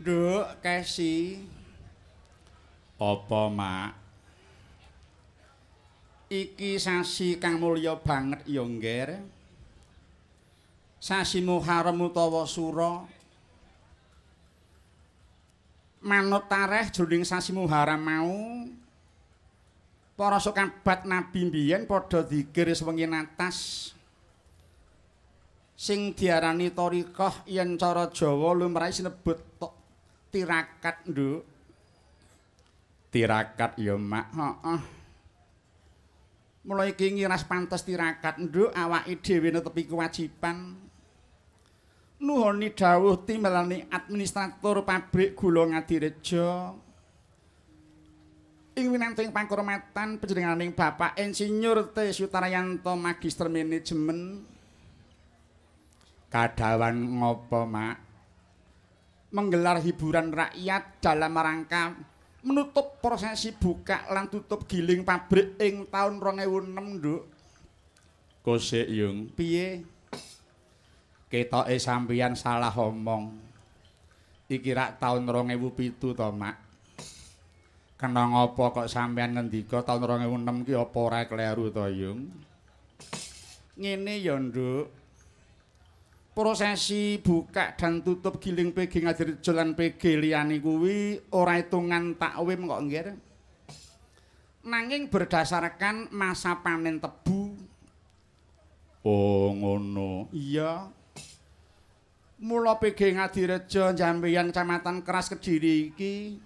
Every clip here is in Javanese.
Nduk, Kesi. Apa, Mak? Iki sasi kang mulya banget ya, Ngger. Sasi Muharram utawa Sura. Manut tareh jroning sasi Muharram mau para sekabat nabi mbiyen padha dikir sewengi atas. Sing diarani thariqah yen cara Jawa lumrahé sinebut tirakat, Nduk. Tirakat ya, Mak. Heeh. Mula iki ngiras pantes tirakat nduk awake dhewe netepi kewajiban nuhoni dawuh timbalane administrator pabrik gula Ngadirejo ing winanting pangkurmatan panjenenganing Bapak Insinyur T Sutarayanto Magister Manajemen Kadawan ngopo, Mak? Menggelar hiburan rakyat dalam rangka menutup prosesi buka lan tutup giling pabrik ing taun 2006 nduk Kosek, Yung. piye Ketoke sampeyan salah omong. Iki rak taun 2007 to, Mak. Kena ngopo kok sampeyan ngendika taun 2006 ki apa ora kleru to, Yung? ngene ya nduk prosesi buka dan tutup giling PG Ngadirjo lan PG liyane kuwi ora hitungan takwim kok nggih nanging berdasarkan masa panen tebu. Oh, ngono. iya. Mula PG Ngadirejo Jambeyan Kecamatan Keras Kediri iki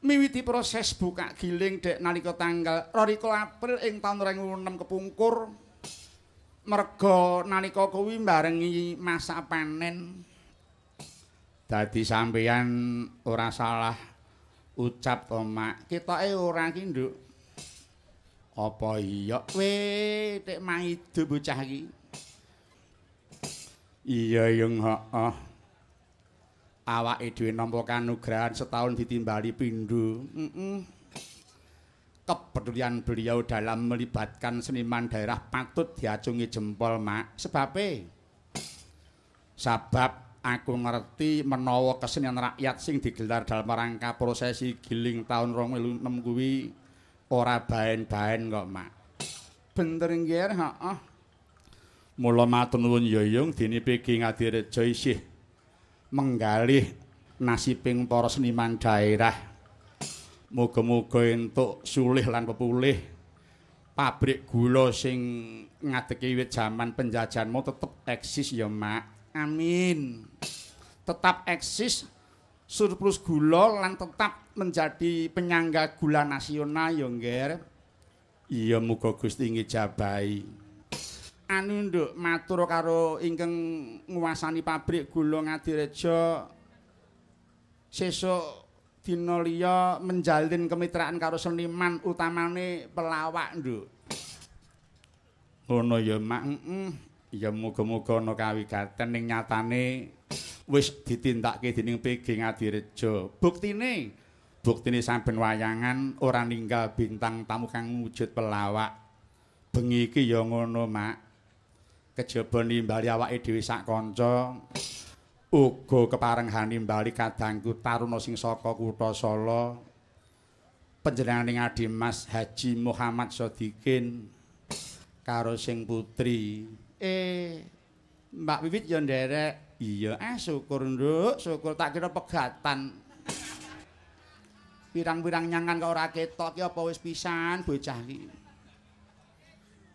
miwiti proses buka giling dek nalika tanggal 12 April ing taun 2006 kepungkur merga nalika kuwi barengi masa panen Dadi sampeyan ora salah ucap to, Mak. ketoke ora ki nduk Apa iya? kowe tek maido bocah iki Iya, Yung, heeh. Awake dhewe nampa kanugrahan setahun ditimbali pindho. heeh Kepedulian beliau dalam melibatkan seniman daerah patut diacungi jempol, Mak. Sebabe Sabab aku ngerti menawa kesenian rakyat sing digelar dalam rangka prosesi giling tahun 2006 kuwi ora baen-baen kok, Mak. bener nggih heeh Mula matur nuwun ya Yung dene PG Ngadirejo isih menggalih nasibing para seniman daerah. Muga-muga entuk sulih lan pepulih pabrik gula sing ngadeki wiwit jaman penjajahan mau tetep eksis ya, Mak. amin tetap eksis surplus gula lan tetap menjadi penyangga gula nasional ya nggih Iya muga Gusti ngijabahi. anu nduk matur karo ingkang nguwasani pabrik gula Ngadirejo sesuk dina liya menjalin kemitraan karo seniman utamane pelawak nduk Ngono ya, Mak. heeh Ya muga-muga ana kawigaten ning nyatane wis ditindakke dening PG Ngadirejo. Buktine buktine saben wayangan ora ninggal bintang tamu kang wujud pelawak. Bengi iki ya ngono, Mak. Kejaba nimbali awake dhewe sak kanca uga keparenghani nimbali kadangku taruna sing saka kutha Solo. Panjenenganing Adi Mas Haji Muhammad Sodikin karo sing putri. Eh. Mbak Wiwit ya nderek iya ah syukur nduk syukur tak kira pegatan. Pirang-pirang nyangan kok ora ketok ki apa wis pisan bocah iki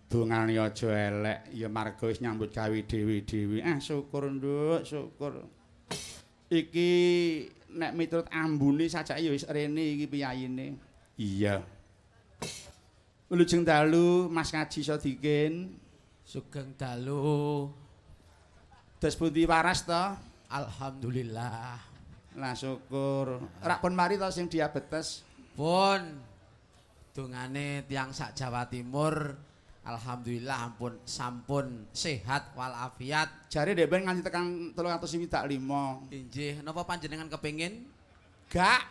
dongane aja elek ya marga wis nyambut gawe dhewe-dhewe ah syukur nduk syukur iki nek miturut ambune sajake ya wis rene iki piyayine iya Wilujeng dalu Mas Kaji Sodikin Sugeng dalu. Des pundi waras to? Alhamdulillah. Lah syukur. Rak pun mari to sing diabetes. Pun dungane tiang sak Jawa Timur alhamdulillah ampun sampun sehat walafiat. Jare ndek ben nganti tekan 305. Injih, napa panjenengan kepengin? Gak.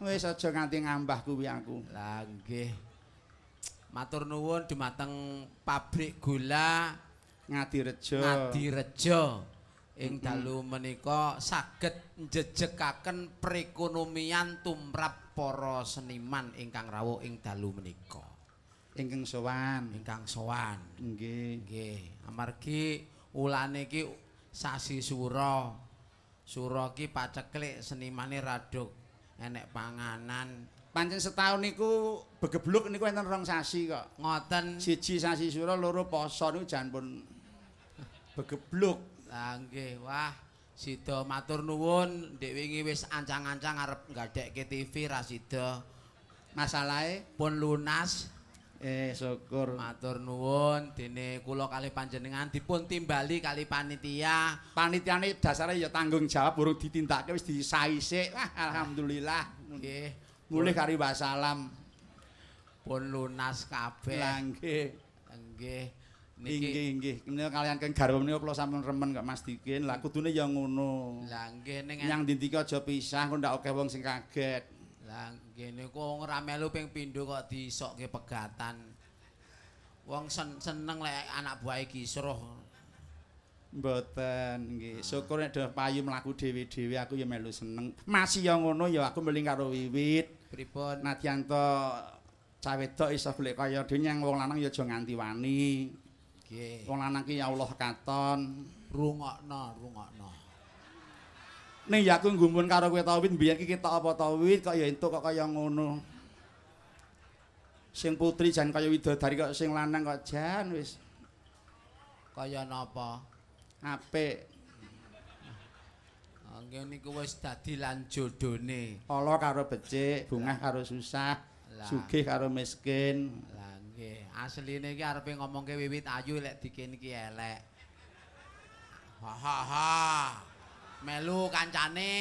Wis aja nganti ngambah kuwi aku. Lah nggih. Matur nuwun dumateng pabrik gula Ngadirejo. Ngadirejo. ing dalu menika saged njejekaken perekonomian tumrap para seniman ingkang rawuh ing dalu menika. Ingkang sowan. Ingkang sowan. Nggih. Nggih, amargi ulane iki sasi sura. Sura ki paceklik senimane raduk enek panganan. Pancen setahun niku begebluk niku enten rong sasi kok. Ngoten Siji sasi sura, loro poso niku jan pun begebluk. Lah nggih, wah sida matur nuwun, ndek wingi wis ancang-ancang arep nggadhekke TV ra sida. Masalahe Pun lunas. Eh syukur. Matur nuwun dene kula kali panjenengan dipun timbali kali panitia. Panitiane dasare ya tanggung jawab urung ditindakake wis disaisik. Wah, alhamdulillah. Nggih, Mulih kari wasalam. pun lunas kabeh. Lah nggih. Nggih. Nggih Niki nggih. Menika kalian keng garwa menika kula sampun remen kok Mas Dikin. Lah kudune ya ngono. lah nggih ning Yang dindiki aja pisah kok ndak akeh wong sing kaget. Lah ngene kok wong ora melu ping pindho kok diisokke pegatan. Wong sen seneng lek anak buahe kisruh. Mboten nggih. Syukur nek do payu mlaku dhewe-dhewe aku ya melu seneng. Masih ya ngono ya aku meling karo wiwit. Pripun? Nadyanto cah wedok iso golek kaya dhewe yang wong lanang ya aja nganti wani. Nggih. Wong lanang ki ya Allah katon. Rungokno, rungokno. Ning ya aku nggumun karo kowe ta wit mbiyen ki ketok apa ta wit kok ya entuk kok kaya ngono. Sing putri jan kaya widodari kok sing lanang kok jan wis Kaya napa? apik. Nggih niku wis dadi lan jodone. Allah karo becik, bungah karo susah, sugih karo miskin. Lah nggih, asline iki arepe ngomongke wiwit ayu lek dikene iki elek. Ha ha ha. Melu kancane.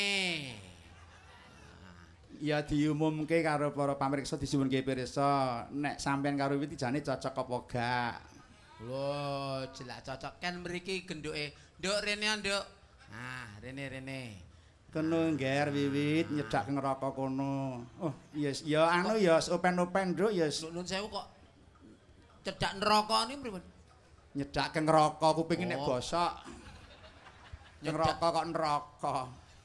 Ya diumumke karo para pamirsa disuwunke pirsa, nek sampean karo wit jane cocok apa gak. Lho, jelak cocok kan mriki genduke. Nduk rene, Nduk. Nah, rene rene. Kono ngger wiwit nyedak ke neraka kono. Oh, yes, ya anu ya open-open, Nduk, ya Nun sewu kok cedak neraka ni pripun? nyedak ke neraka kuping nek Oh. bosok. Nyedak- Neraka kok neraka.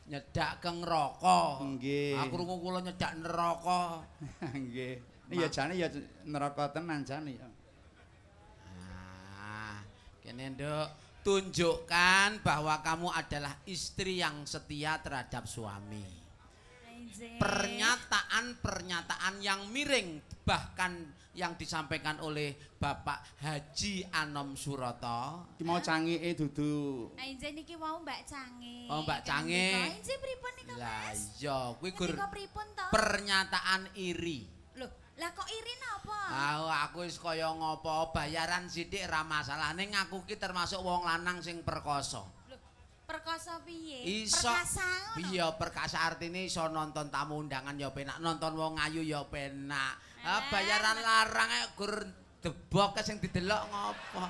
Nyedak ke neraka. Nggih. Aku krungu kula nyedak neraka. Nggih. Iya jane ya neraka tenan jane ya. Ah, kene Nduk, tunjukkan bahwa kamu adalah istri yang setia terhadap suami. Pernyataan-pernyataan yang miring bahkan yang disampaikan oleh Bapak Haji Anom Suroto. Ki mau cangike dudu Ainje niki mau Mbak Cange. Oh, Mbak Cange. Ainje pripun nika, Lah Mas? iya, kuwi gur pripun to? pernyataan iri. Loh, lah kok iri napa? Ah, aku wis kaya ngopo bayaran sithik ra masalah ning aku ki termasuk wong lanang sing perkoso. Loh, perkoso piye? Iso Perkasa? Iya, perkasa artine iso nonton tamu undangan ya penak, nonton wong ayu ya penak. Ah, Alah, bayaran larang ae gur debok sing didelok ngopo.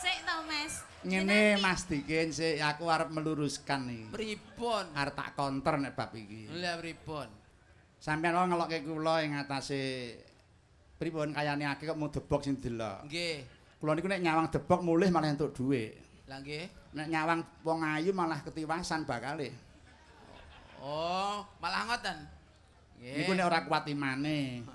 Sik to, Mas. ngene Mas Dikin sik aku arep meluruskan iki. Pripun? Arep tak konter nek bab iki. Lah pripun? Sampeyan kok ngelokke kula ing atase pripun kayane akeh kok mau debok sing delok. Nggih. Kula niku nek nyawang debok mulih malah entuk dhuwit. Lah nggih. Nek nyawang wong ayu malah ketiwasan bakale. Oh, malah ngoten. Nggih. Niku nek ora kuat imane.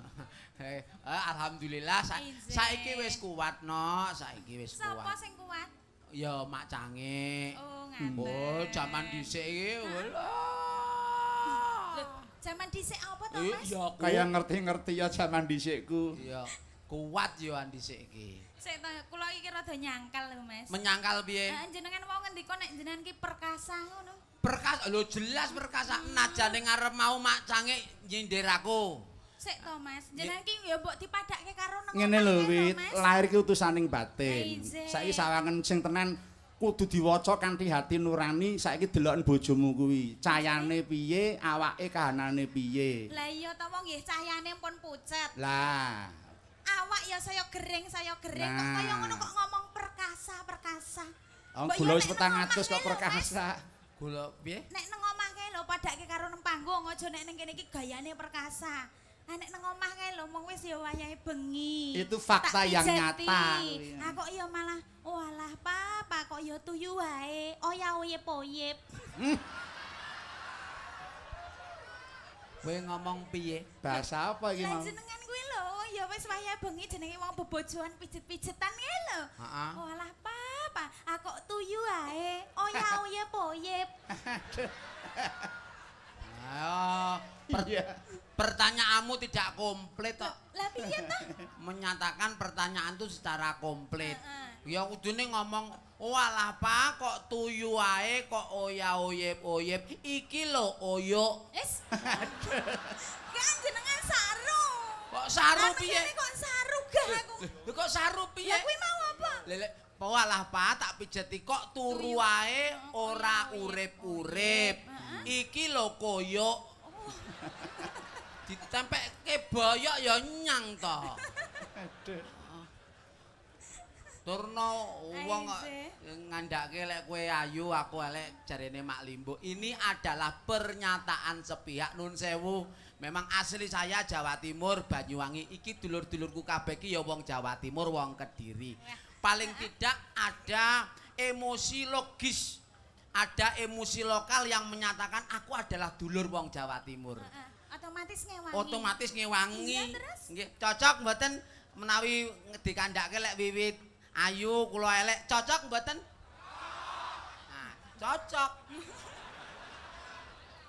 Eh, alhamdulillah sa saiki wis kuat no, saiki wis Sapa kuat. sing kuat? Ya mak cange. Oh, ngaten. Oh, jaman dhisik iki. Walah. jaman dhisik apa to, Eh, Mas? ya Kaya ngerti-ngerti ya jaman dhisikku. Iya, kuat yo dhisik iki. Sik to, kula iki rada nyangkal lho, Mas. Menyangkal piye? Eh, jenengan mau ngendika nek jenengan ki perkasa ngono. Perkas lho jelas perkasa najane ngarep mau mak cange nyindir aku. Sik to, Mas. Jenengan ki ya mbok dipadhakke karo nang Ngene lho wit, Mas. lahir ki utusaning batin. Saiki sawangen sing tenan kudu diwaca kanthi hati nurani, saiki deloken bojomu kuwi. Cayane piye, awake kahanane piye. Lah iya to wong nggih cahyane pun pucet. Lah, Awak ya saya gering, saya gering kok Nah. kaya ngono kok ngomong perkasa, perkasa. Mbok gula wis nek petang nang atus omah kok kae lho, perkasa. Gula piye? Nek nang omah kae lho padake karo nang panggung aja nek ning kene iki gayane perkasa. Anek nang omah kae lho mong wis ya wayahe bengi. Itu fakta Tak yang pijeti. nyata. Ah kok ya malah walah papa kok ya tuyu wae. Oya oyep oyep. Kowe ngomong piye? Bahasa apa iki mau? jenengan kuwi lho ya wis wayahe bengi jenenge wong bebojoan pijet-pijetan kae lho. Heeh. Walah papa, ah kok tuyu wae. Oya oyep oyep. Ayo, per- Iya. Pertanyaanmu tidak komplit kok. Lah piye to? Menyatakan pertanyaan itu secara komplit. Heeh. Ya kudune ngomong, "Walah Pak, kok tuyu wae kok oya oyep oyep. Iki lho oyok." Wis. Kan jenengan saru. Kok saru piye? kok saru gah aku. Lho kok saru piye? Ya kuwi mau apa? Lele, walah Pak, tak pijeti kok turu wae ora urip-urip. Iki lho koyok. Ditempeke boyok ya nyang to. Turno wong ngandake lek kowe ayu aku elek jarene Mak Limbo. Ini adalah pernyataan sepihak nun sewu. Memang asli saya Jawa Timur, Banyuwangi. Iki dulur-dulurku kabeh ki ya wong Jawa Timur, wong Kediri. Paling tidak ada emosi logis. Ada emosi lokal yang menyatakan aku adalah dulur wong Jawa Timur. Otomatis ngewangi. Otomatis ngewangi. Iya, terus? Nggih, cocok mboten menawi dikandhake lek wiwit ayu kula elek cocok mboten? Nah, cocok.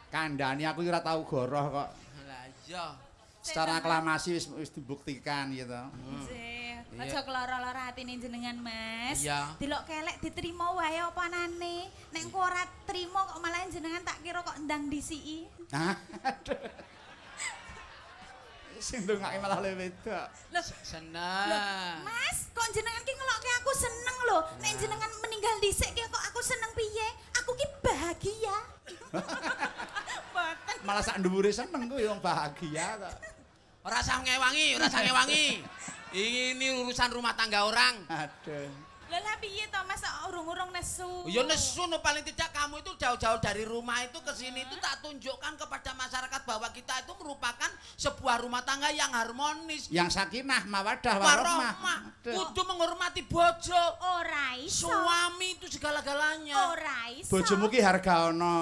Kandhani aku ora tau goroh kok. Lah iya. Secara aklamasi wis wis dibuktikan gitu. Nggih. Iya. Aja keloro-loro atine jenengan, Mas. Iya. Delok kelek diterima wae apa anane. Nek engko ora trima kok malah jenengan tak kira kok ndang disiki. Hah? Aduh. Sing ndongake malah le wedok. Loh, Seneng. Mas, kok jenengan ki ngelokke aku seneng lho. Nek jenengan meninggal dhisik ki kok aku seneng piye? Aku ki bahagia. Boten. Malah sak dhuwure seneng kuwi wong bahagia kok. Ora usah ngewangi, ora usah ngewangi. Ini urusan rumah tangga orang. Aduh. Lah lah piye to Mas urung-urung nesu? Ya nesu no paling tidak kamu itu jauh-jauh dari rumah itu ke sini itu tak tunjukkan kepada masyarakat bahwa kita itu merupakan sebuah rumah tangga yang harmonis. Yang sakinah mawadah warahmah. Kudu menghormati bojo. Ora iso. Suami itu segala-galanya. Ora iso. Bojomu ki harga ono.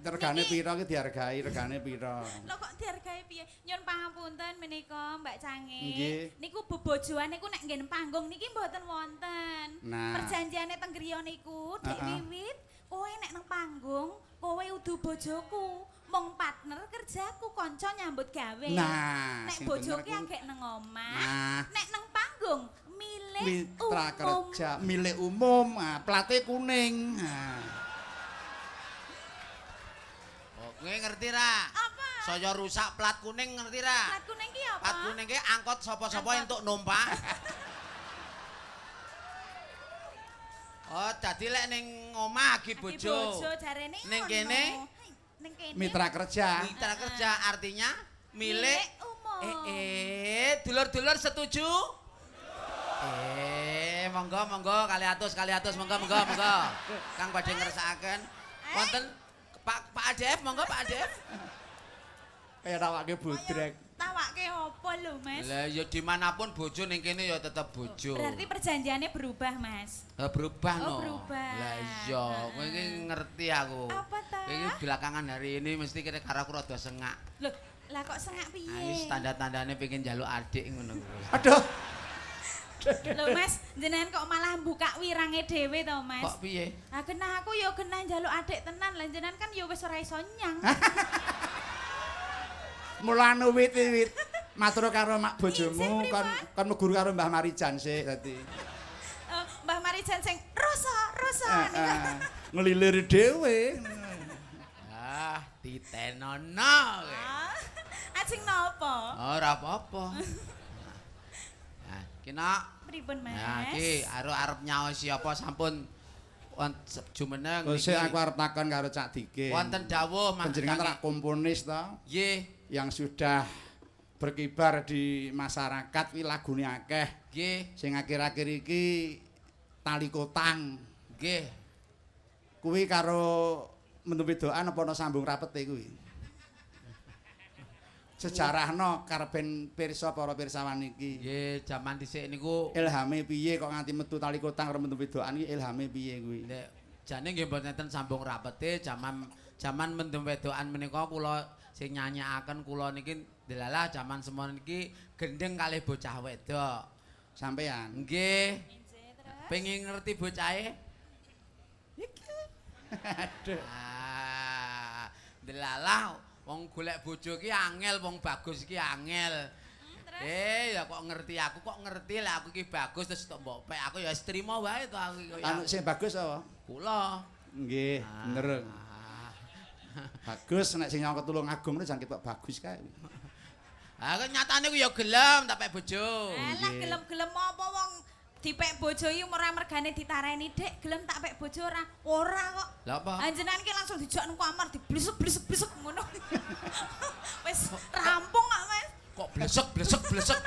Regane pira ki dihargai, regane pira. Lho kok dihargai piye? Nyun pangapunten menika Mbak Cange. Nggih. Niku bebojoan niku nek nggen panggung niki mboten wonten. Nah. Perjanjiane teng griya niku Heeh. wiwit kowe nek nang panggung kowe udu bojoku. Mong partner kerjaku kanca nyambut gawe. Nah, nek bener kuwi. agek nang omah. Nah. Nek nang panggung Mitra umum. kerja milik umum, ah, plate kuning. Ah. Oh, kowe ngerti ra? Apa? Saya rusak plat kuning ngerti ra? Plat kuning ki apa? Plat kuning ki angkot sapa-sapa entuk numpak. Oh, dadi lek ning omah agi Aki bojo. bojo jarene Ning kene? Ning kene. Mitra kerja. Mitra kerja artinya milik Milik umum. Eh, eh, dulur-dulur setuju? Eh, monggo monggo kali atus kali atus monggo monggo monggo. Kang badhe ngersakaken. Wonten Pak Pak ADF monggo Pak ADF. Kayak rawake budrek. Tawake apa lho, Mas? Lah ya dimanapun bojo ning kene ya tetep bojo. Berarti perjanjiannya berubah, Mas. Lah berubah Oh, no. berubah. Lah iya, kowe iki ngerti aku. Apa ta? Kowe iki belakangan hari ini mesti kira karo aku rada sengak. Loh, lah kok sengak Ah, piye? wis tanda-tandane pengen njaluk adik ngono. Aduh. Loh, Mas, jenengan kok malah buka wirange dhewe to, Mas? Kok piye? Ah, genah aku ya genah njaluk adik tenan, lah jenengan kan ya wis ora iso nyang. Mulane wit-wit matur karo mak bojomu kon kon megur karo Mbah Marijan sik dadi. Eh, Mbah Marijan sing rosa, rosa Eh, niku. eh, Ngelilir dhewe. Ah, ditenono. Ah, Ajeng napa? Ora apa-apa. Kena Pripun, Mas? Nah, iki arep arep nyaosi apa sampun jumeneng Kok sik aku arep takon karo Cak Dike. wonten dawuh Panjenengan Kang- rak komponis to Nggih, yang sudah berkibar di masyarakat wi lagune akeh. nggih, Sing akhir-akhir iki Tali Kotang. nggih. Kuwi karo mentu wedokan apa ana sambung rapete kuwi? Sejarahno karepen pirsa para pirsawan iki. Nggih, jaman dhisik niku Ilhame piye kok nganti metu tali kotang karo metu wedokan iki ilhame piye kuwi? nek jane nggih mboten sambung rapete jaman jaman mendem wedokan menika kula sing nyanyakaken kula niki delalah jaman semono niki gendeng kalih bocah wedok. Sampean. Nggih. Pengen ngerti bocahe? Aduh. Ah, delalah wong golek bojo ki angel, wong bagus ki angel. Eh, ya kok ngerti aku kok ngerti lah aku ki bagus terus tok mbok pek aku ya wis trimo wae to aku kaya Anu sing bagus apa? kula. Nggih, bener. Ah. Bagus nek sing nyangkut tulung agung nek ketok bagus kae. Ah, kok nyatane ku ya gelem tak pek bojo. Alah Nggih. gelem-gelem apa wong dipek bojo iki ora mergane ditareni Dik, gelem tak pek bojo ora. Ora kok. Lah apa? Anjenan ki langsung dijak nang kamar diblisek-blisek-blisek ngono. Wis rampung kok, Mas. Kok blesek blesek blesek.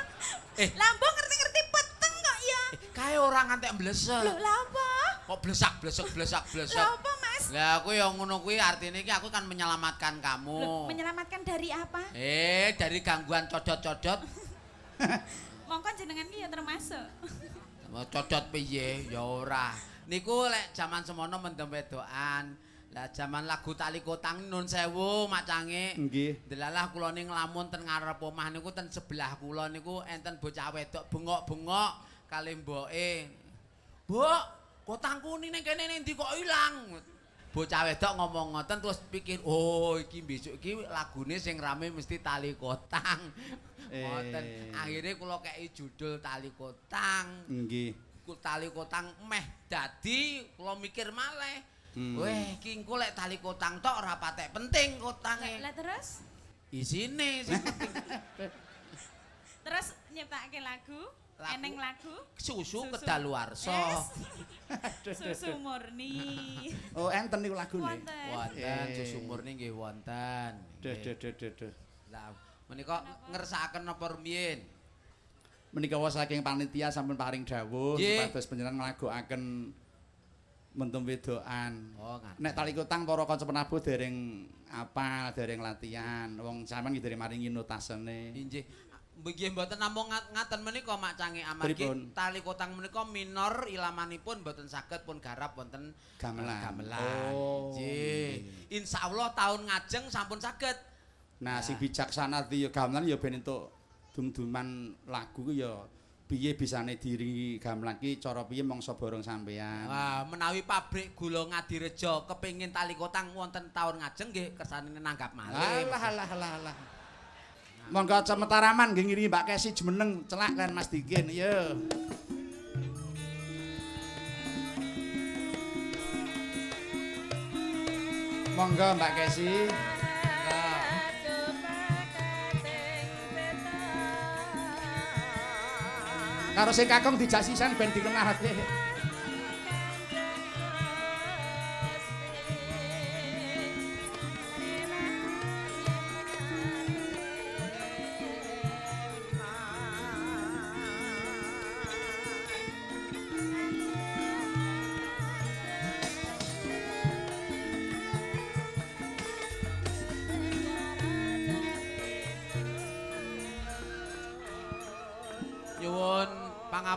Eh, Lambung ngerti-ngerti peteng kok ya. kae ora ngantek blesek. Lho, lha apa? Kok blesak blesek blesak blesek. Lha apa, Mas? Lah aku ya ngono kuwi artine iki aku kan menyelamatkan kamu. Loh, menyelamatkan dari apa? Eh, dari gangguan codot-codot. Mongko jenengan ki ya termasuk. Mau codot piye? Ya ora. Niku lek jaman semono mendem wedokan. Lah jaman lagu tali kotang nun sewu macange. Nggih. Delalah kula ning nglamun ten ngarep omah niku ten sebelah kula niku enten bocah wedok bengok-bengok kali mboke. Mbok, kotangku ning kene ning ndi kok ilang? Bocah wedok ngomong ngoten terus pikir, "Oh, iki besok iki lagune sing rame mesti tali kotang." Ngoten. Eh. Akhire kula kei judul tali kotang. Nggih. Tali kotang meh dadi kula mikir malih. Hmm. Weh, iki engko lek tali kotang tok ora patek penting kotange. Lah terus Isine sing penting terus nyiptake lagu, Lagu? eneng lagu susu Susu. kedaluwarsa. Yes. susu murni. Oh, enten niku lagune. Wonten. Wonten Eh. susu murni nggih wonten. Duh, duh, duh, duh. Lah menika ngersakaken napa rumiyin? Menika saking panitia sampun paring dawuh Nggih. supados panjenengan nglagokaken mentum wedokan. Oh. Nek tali kotang para kanca penabuh dereng apal, dereng latihan. Wong sampean ki dereng maringi notasene. Nggih mboten namung ngat- ngaten menika Mak Cange amargi tali kotang menika minor ilamanipun mboten saged pun garap wonten Gamelan. gamelan. Oh, Injih. Insyaallah tahun ngajeng sampun saged. Nah, sing bijaksana di ya gamelan ya ben entuk dum-duman lagu ku ya piye bisane diri gamelan ki cara piye mangsa borong sampean. Wah, menawi pabrik gula Ngadirejo kepengin tali kotang wonten tahun ngajeng nggih kersane nanggap malih. Alah alah alah alah. Monggo cemetaraman nggih ngiri Mbak Kesi jemeneng celak kan Mas Dikin. Yo. Monggo Mbak Kesi. Karo sing kakung dijak sisan ben dikenalake.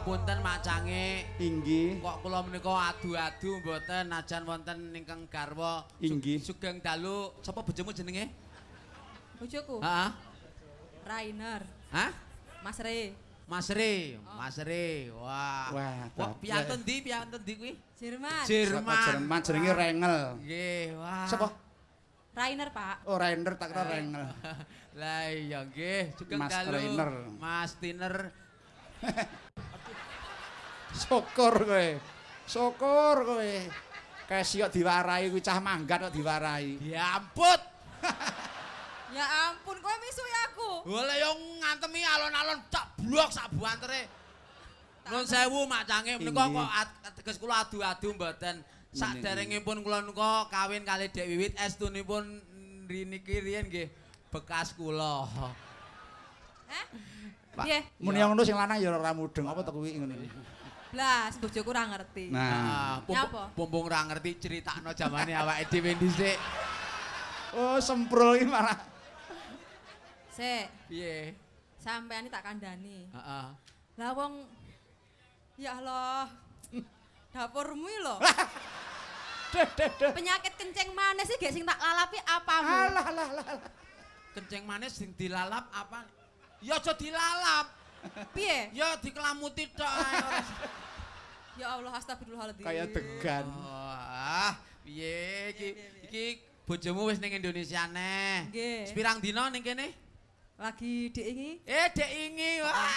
Pangapunten Mak Cange. Inggih. Kok kula menika adu-adu mboten najan wonten ingkang garwa Inggih. Sugeng dalu. Sapa bojomu jenenge? Bojoku Heeh. Rainer, Hah? Mas Re, Mas Re, Mas Re. Wah. Wah, Wah, dah- piantun ndi? Piantun ndi kuwi? Jerman. Jerman. Jerman jenenge Rengel. Nggih, wah. Sapa? Rainer, Pak. Oh, Rainer tak kira Rengel. Lah iya nggih, sugeng Mas dalu. Rainer. Mas Tiner. Syukur kowe. Syukur kowe. Kesi kok diwarai kuwi cah manggat kok diwarai. Ya ampun. Ya ampun, kowe misui aku. Oleh yo ngantemi alon-alon tak blok sak buantere. Nuwun sewu Mak Cange menika kok at- ateges kula adu-adu mboten. Saderengipun kula nika kawin kali Dek Wiwit estunipun riniki riyen nggih bekas kula. Hah? Pak, Piye? Mun yang ngono sing lanang ya ora mudeng apa to kuwi ngono. Blas, bojoku ora ngerti. Nah, Nyapa? pumpung ra ngerti critakno jamane awake dhewe dhisik. Oh, semprul iki malah. Sik, Piye? sampean tak kandhani. Heeh. Lah wong ya Allah. Dapurmu iki lho. Penyakit kencing manis sih gak sing tak lalapi apamu? Alah alah alah. Kencing manis sing dilalap apa? Ya aja dilalap. Piye? Ya dikelamuti tok ae. Ya Allah astagfirullahaladzim. Kayak degan. Wah, piye iki? Iki bojomu wis ning Indonesia neh. Nggih. Sepirang dina ning kene? Lagi ini. Eh, Dek Ingi. Wah.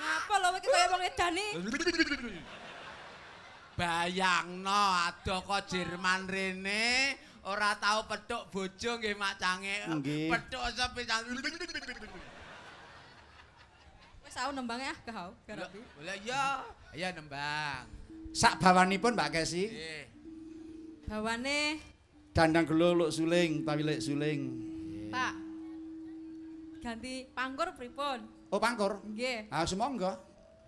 Ngapa lho iki kaya wong edani? Bayangno ado kok Jerman rene ora tau petuk bojo nggih macange. Nggih. Petuk sepisan. Wis aku nembange ah gak hau, garapi. Lah iya, iya nembang. Sak bawanipun Mbak Kesi. Nggih. Bawane Dandang gelo luk suling, tawi lek suling. Pak. Ganti pangkur pripun? Oh pangkur. Nggih. Ah semonggo.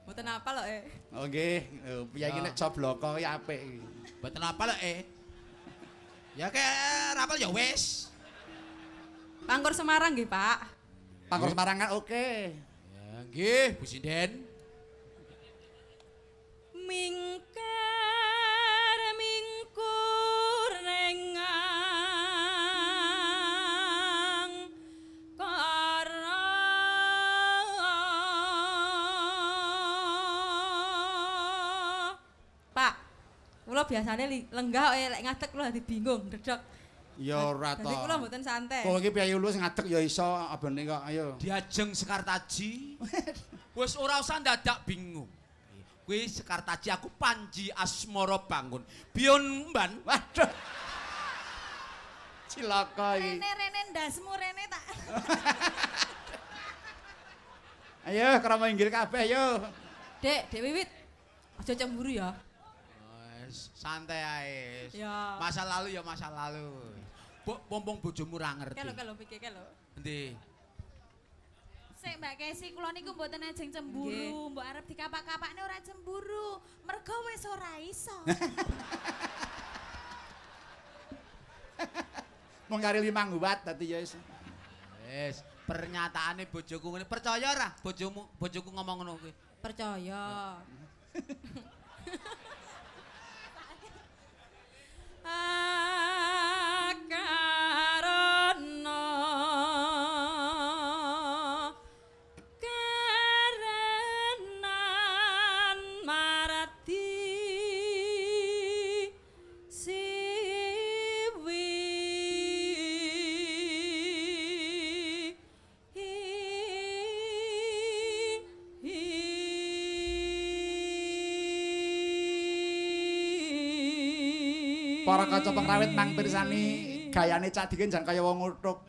Mboten apa lho eh. Oh nggih, Oh, piye iki Ya. nek cobloko ya apik iki. Mboten apa lho eh. Ya ke rapal ya wis. Pangkur Semarang nggih, Pak. Pangkur Semarang kan oke. Ya nggih, Bu Sinden. Mingkar li- lenggah eh lek ngadeg kula dadi bingung, dedok. Ya ora to. Dadi kula mboten santai. Kok iki piye lu sing ngadeg ya iso abene kok ayo. Diajeng Sekartaji. Wis ora usah dadak bingung. Kuwi Sekartaji aku Panji Asmara Bangun. Biyon mban. Waduh. Cilaka iki. Rene rene ndasmu rene tak. Ayo krama inggil kabeh yo. Dek, Dek Wiwit. Aja cemburu ya. Santai ae. Ya. Masa lalu ya masa lalu. Bo, pompong bojomu ra ngerti. Kelo kelo pikir kelo. Endi? Sik Mbak Kesi kula niku mboten ajeng cemburu, mbok arep dikapak-kapakne ora cemburu. Mergo wis ora iso. Mung kari limang watt dadi ya wis. Wis, pernyataane bojoku ngene. Percaya ora bojomu bojoku ngomong ngono kuwi? Percaya. Akarana Para kaca pengrawit nang pirsani gayane cadike jan kaya wong utuk.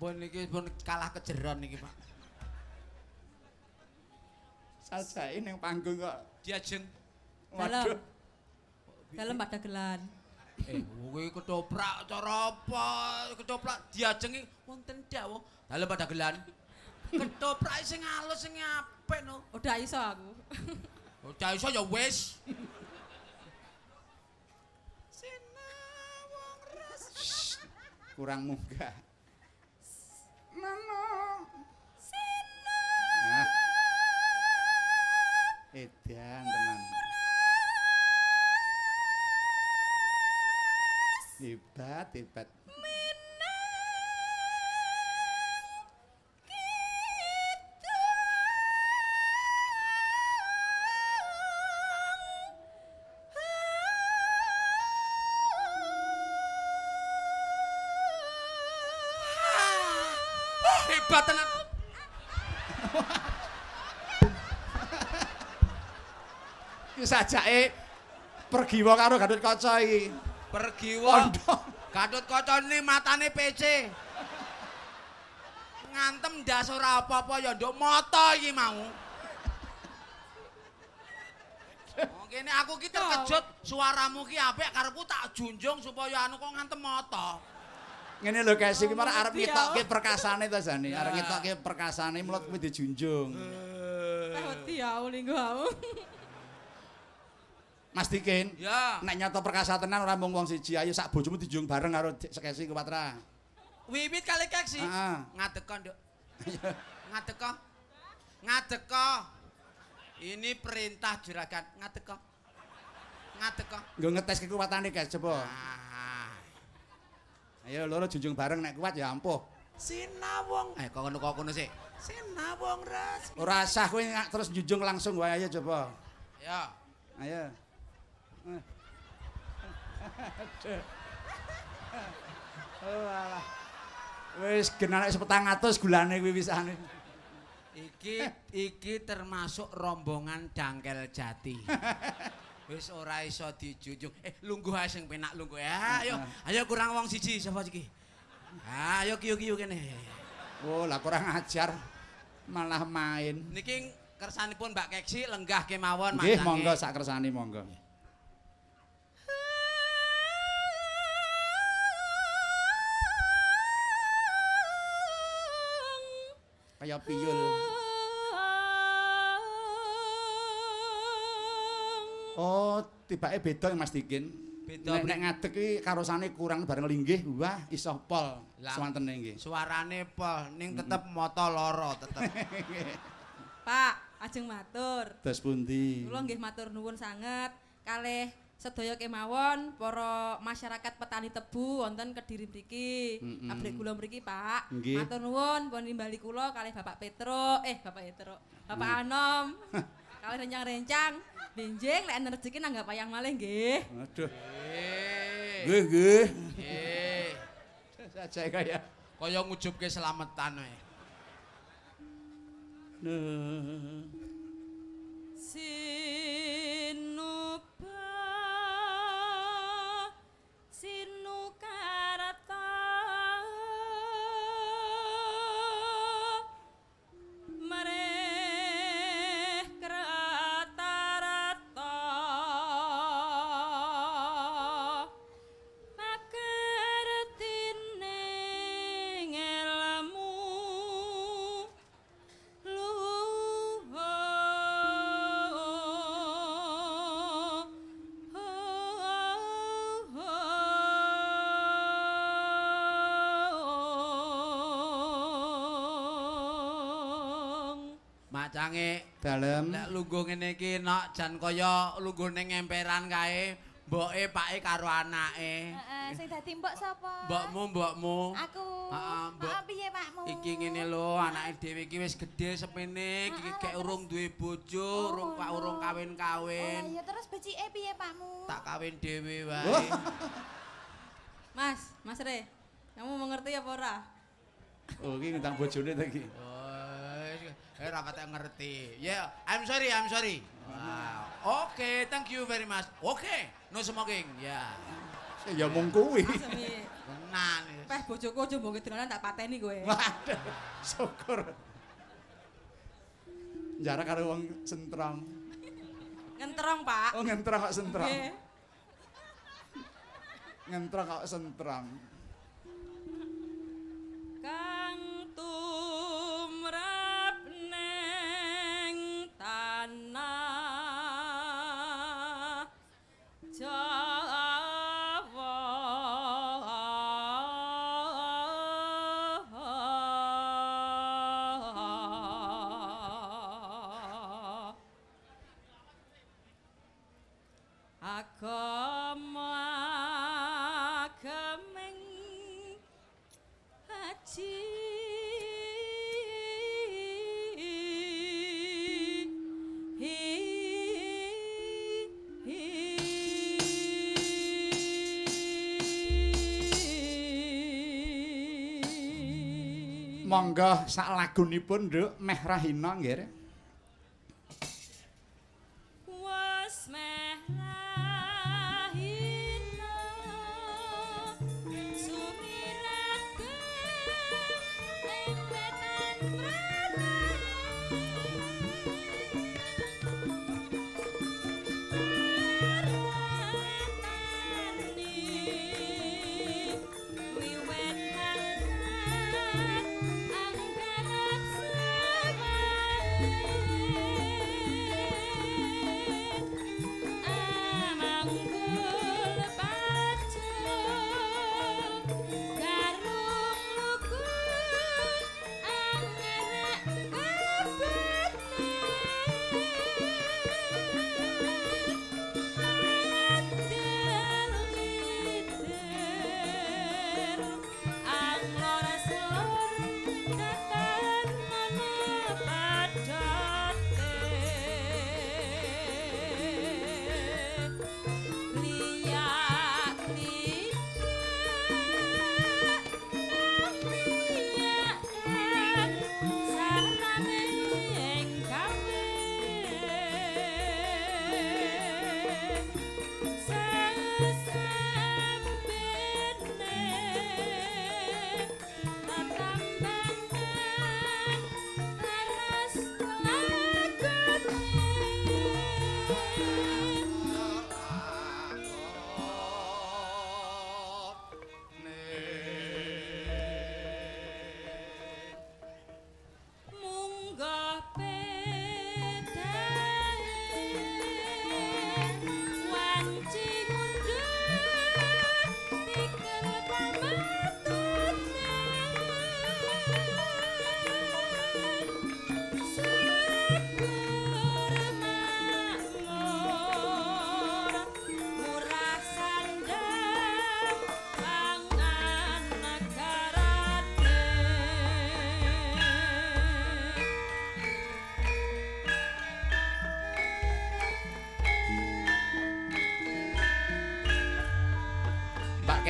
Pun iki pun kalah kejeron iki, Pak. Sajake ning panggung kok. Diajeng Waduh. dalam pada gelan Eh, kuwi ketoprak cara apa? Ketoprak diajengi wonten dawuh dalem pada gelan. Ketoprak sing alus sing apik no. udah iso aku Ora iso ya wis. Kurang munggah. Mama. Nah. Edan tenan. Hebat. Hebat sajake pergiwa karo Gatut Kaca iki. Pergi wong. Kondo. Gatut kocone matane PC. Ngantem ndas ora apa-apa ya nduk mata iki mau. Oh, kene aku ki terkejut suaramu ki apik karepku tak junjung supaya anu kok ngantem mata. Ngene lho guys, iki marah arep ngerti ngetokke perkasane to jane. Arep Ya. ngetokke perkasane mulut kuwi dijunjung. wedi ya linggo aku Mas Dikin. Ya. Nek nyata perkasa tenan ora mung wong siji, ayo sak bojomu dijung bareng karo Sekesi ku Patra. Wiwit kali keksi. Heeh. Ngadeka, Nduk. Ngadeka. Ngadeka. Ini perintah juragan. Ngadeka. Ngadeka. Nggo ngetes kekuatane guys, coba. Ah. Ayo loro junjung bareng nek kuat ya ampuh. Sinawong. Eh, kok ngono kok ngono sih. Sinawong ras. Ora sah kowe terus junjung langsung wae ayo coba. Ya. Ayo. Aduh. Oh alah. Wis genanek sepetang atus gulane kuwi wisane. Iki iki termasuk rombongan dangkel jati. Wis ora iso dijunjung. Eh, lungguh ae sing penak lungguh. Ya, ayo. Ayo kurang wong siji sapa iki? Ayo kiyu-kiyu kene. Oh, lah kurang ajar. Malah main. Niki kersanipun Mbak Keksi lenggah kemawon Nggih, monggo sak kersane monggo. Kaya piyul. Oh, tibake beda Mas Dikin. Beda, Nek, nek ngadeg iki karosane kurang bareng linggih, wah iso pol swantene nggih. Suarane pol ning tetep mata lara tetep. Pak, ajeng matur. Dos pundi? Kula nggih matur nuwun sanget kalih sedaya kemawon para masyarakat petani tebu wonten Kediri mriki. Mm-mm. Abrek kula mriki, Pak. Nggih. Matur nuwun pun nimbali kula kalih Bapak Petro, eh Bapak Petro, Bapak Anom. kalih rencang-rencang benjing lek rezeki nanggap wayang malih nggih. Aduh. Nggih, nggih. Eh. Saja kaya. Kaya ngujubke selametan wae. Nah. Sinuba Macange Dalem. Nek lungguh ngene iki nok jan kaya lungguh ning emperan kae, mboke pake karo anake. Heeh, sing dadi mbok sapa? Mbokmu, mbokmu. Aku. Heeh, mbok. Piye Pakmu? Iki ngene lho, anake dhewe iki wis gedhe sepene, iki gek urung duwe bojo, Oh, urung pak ngono. urung Oh, kawin-kawin. ya terus becike piye Pakmu? Tak kawin dhewe Oh. wae. Mas, Mas Re, kamu mengerti apa ora? Oh, iki ngundang bojone ta iki. Oh, eh ora patek ngerti. Yeah, I'm sorry, I'm sorry. Wow. Oke, thank you very much. Oke, no smoking. Ya. Ya mung kuwi. Tenan. wis. peh bojoku aja mbok kedengaran tak pateni kowe. Waduh, syukur. Jarak karo wong sentrong. Ngentrong, Pak. Oh, ngentrong kok sentrong. Nggih. Ngentrong kok sentrong. Kang tumrap Monggo sak lagunipun, Nduk, meh rahina nggih.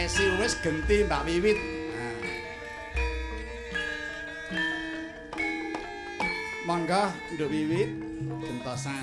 Kesi wis genti Mbak Wiwit. Monggo Nduk Wiwit gentosan.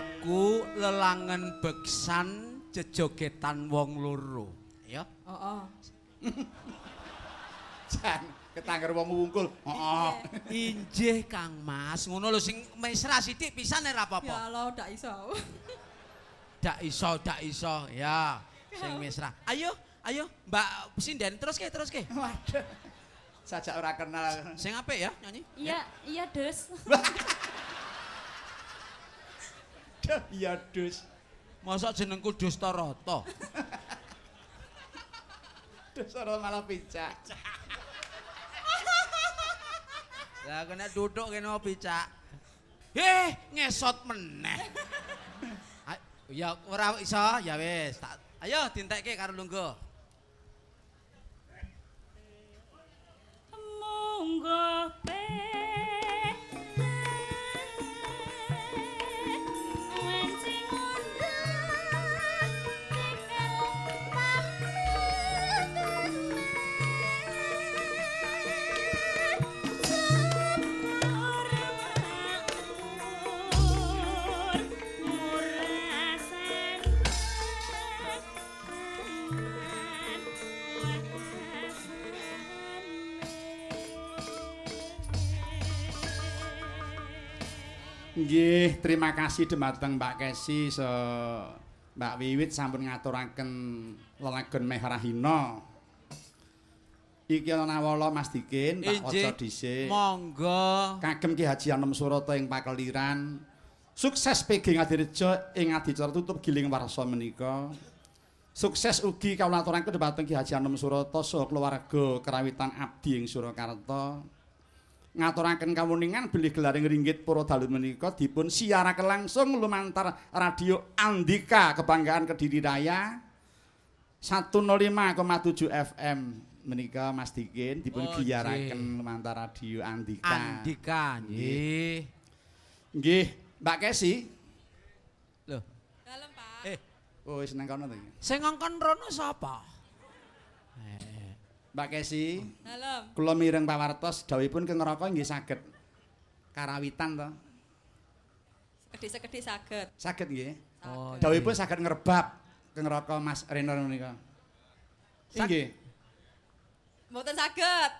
Aku lelangen beksan jejogetan wong loro. Ya. Oh. Jan ketangger wong wungkul. Heeh. Injih Kang Mas, ngono lho sing mesra sithik pisan ora Ya apa-apa. Allah, ndak iso. Dak iso, dak iso. Ya, sing mesra. Ayo, ayo Mbak Sinden terus ke, terus ke. Waduh. Sajak ora kenal. Sing apik ya nyanyi. Iya, iya, Dus. Iya, Dus. Masa jenengku Dusta Rata. Dus ora malah picak. Lah kena duduk kene picak. Eh, ngesot meneh. Ya ora iso, ya wis. Tak- Ayo dintekke karo lungguh. Monggo Nggih, terima kasih dumateng Mbak Kesi se Mbak Wiwit sampun ngaturaken lelagon Mehrahina. Iki ana nawala Mas Dikin, Pak Waca dhisik. Monggo. Kagem Ki Haji Anom Surata ing Pakeliran. Sukses PG Ngadirejo ing adicara tutup giling warsa menika. Sukses ugi kawula aturaken dumateng Ki Haji Anom Surata saha keluarga kerawitan abdi ing Surakarta. Ngaturaken kawuningan bilih gelaring ringgit para dalu menika dipun siaraken langsung lumantar radio Andika Kebanggaan Kediri Raya 105,7 FM menika Mas Dikin dipun Oh, giyaraken nggih. lumantar radio Andika. Andika nggih. Nggih, Mbak Kesi. Lho, Dalem, Pak. eh Oh, seneng kono to sing ngongkon rono sapa? Mbak Kesi, Dalem. kula mireng pawartos dawuhipun ke ngeraka nggih saged karawitan to. Sekedhik-sekedhik saged. Saged nggih. Oh. Dawuhipun saged ngerebab ke ngeraka Mas Renor menika. Nggih. Mboten saged.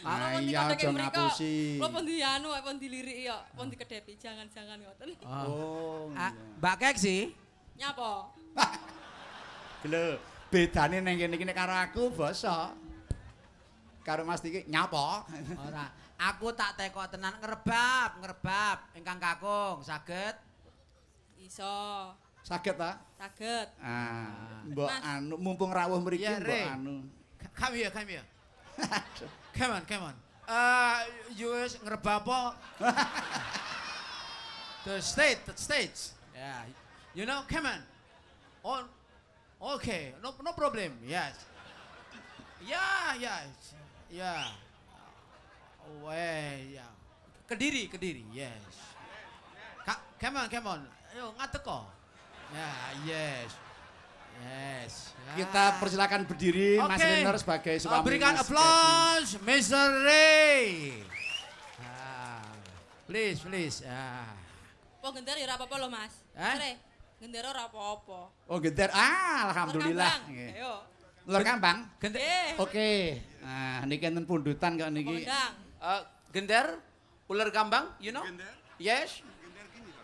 Ah, pun iya, aja mriko. ngapusi. Kula pun dianu, pun diliriki ya, pun dikedepi jangan-jangan ngoten. Oh. Oh. Ah, iya. Mbak Keksi, Nyapa? Lho, bedane ning kene iki nek karo aku basa. Karo Mas Diki nyapa? ora. Aku tak teko tenan ngerebab, ngerebab ingkang kakung saged. Iso. Saged ta? Saged. Ah, mbok Mas. anu mumpung rawuh mriki Ya, mbok anu. Come here, come here. come on, come on. Uh, you wis ngreba apa? the state, the stage. Yeah. You know, come on. On. Okay, no no problem. Yes. Yeah, yeah. Yeah. Oh, eh, yeah. Kediri, Kediri. Yes. Ka come on, come on. Ayo ngadeg kok. Yeah, yes. Yes. Kita Ah. persilakan berdiri Mas Oke. Renner sebagai Uh, suami berikan Mas applause, Mr. Ray. Ah, please, please. Ah. Gendera ya ora apa-apa lho, Mas. Eh? Sore. Gendera ora apa-apa. Kevin. Oh, geder. Ah, alhamdulillah. Nggih. Ayo. Lur Kambang. Gender, Eh. Oke. Nah, niki enten pundutan kok niki. Kondang. uh, gender, ular kambang, you know? Yes.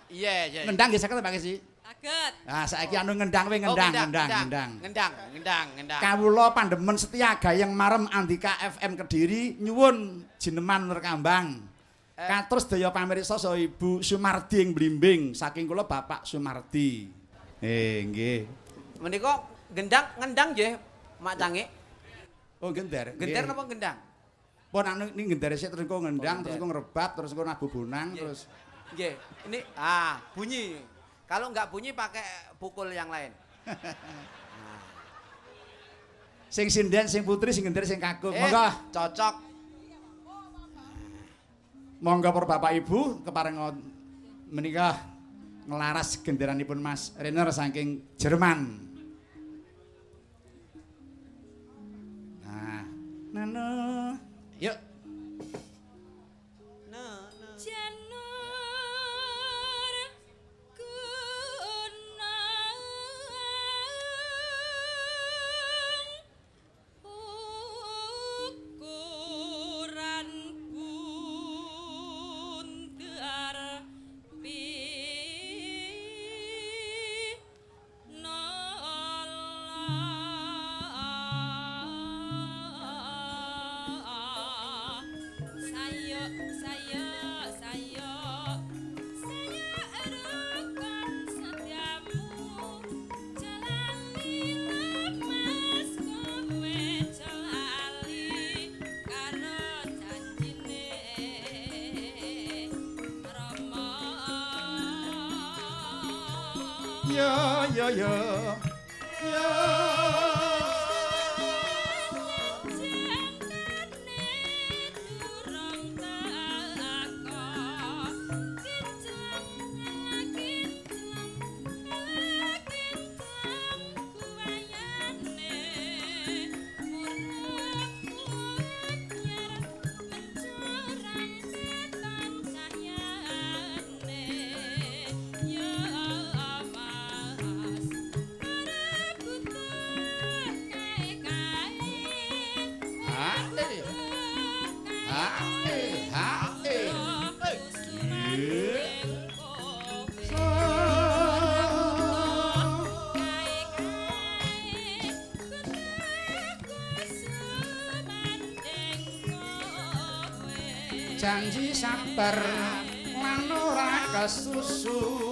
Yeah, yeah. Ngendang nggih saged Pak sih. Saged. Nah, saiki anu ngendang we Oh, ngendang, ngendang, ngendang. ngendang, ngendang, ngendang. Kawula pandemen setia gayeng marem Andika FM Kediri nyuwun jineman Nur Kambang. Eh. Katus daya pamirsa saha Ibu Sumardi ing blimbing saking kula Bapak Sumardi. Eh, nggih. Menika gendang, ngendang nggih, Mak Cange. Oh, gender. Gender napa gendang? Pon anu ini gendere sik terus kok ngendang, Oh, terus gender. kok ngerebat, terus kok nabu bonang, Nggih. terus Nggih. Ini ah, bunyi. Kalau nggak bunyi pakai pukul yang lain. sing sinden, sing putri, sing gender, sing kakung. Eh, Monggo, cocok. Monggo para Bapak Ibu kepareng menika ngelaras genderanipun Mas Renner saking Jerman. Nah, nano. Yuk. Janji sabar lan ora kesusu.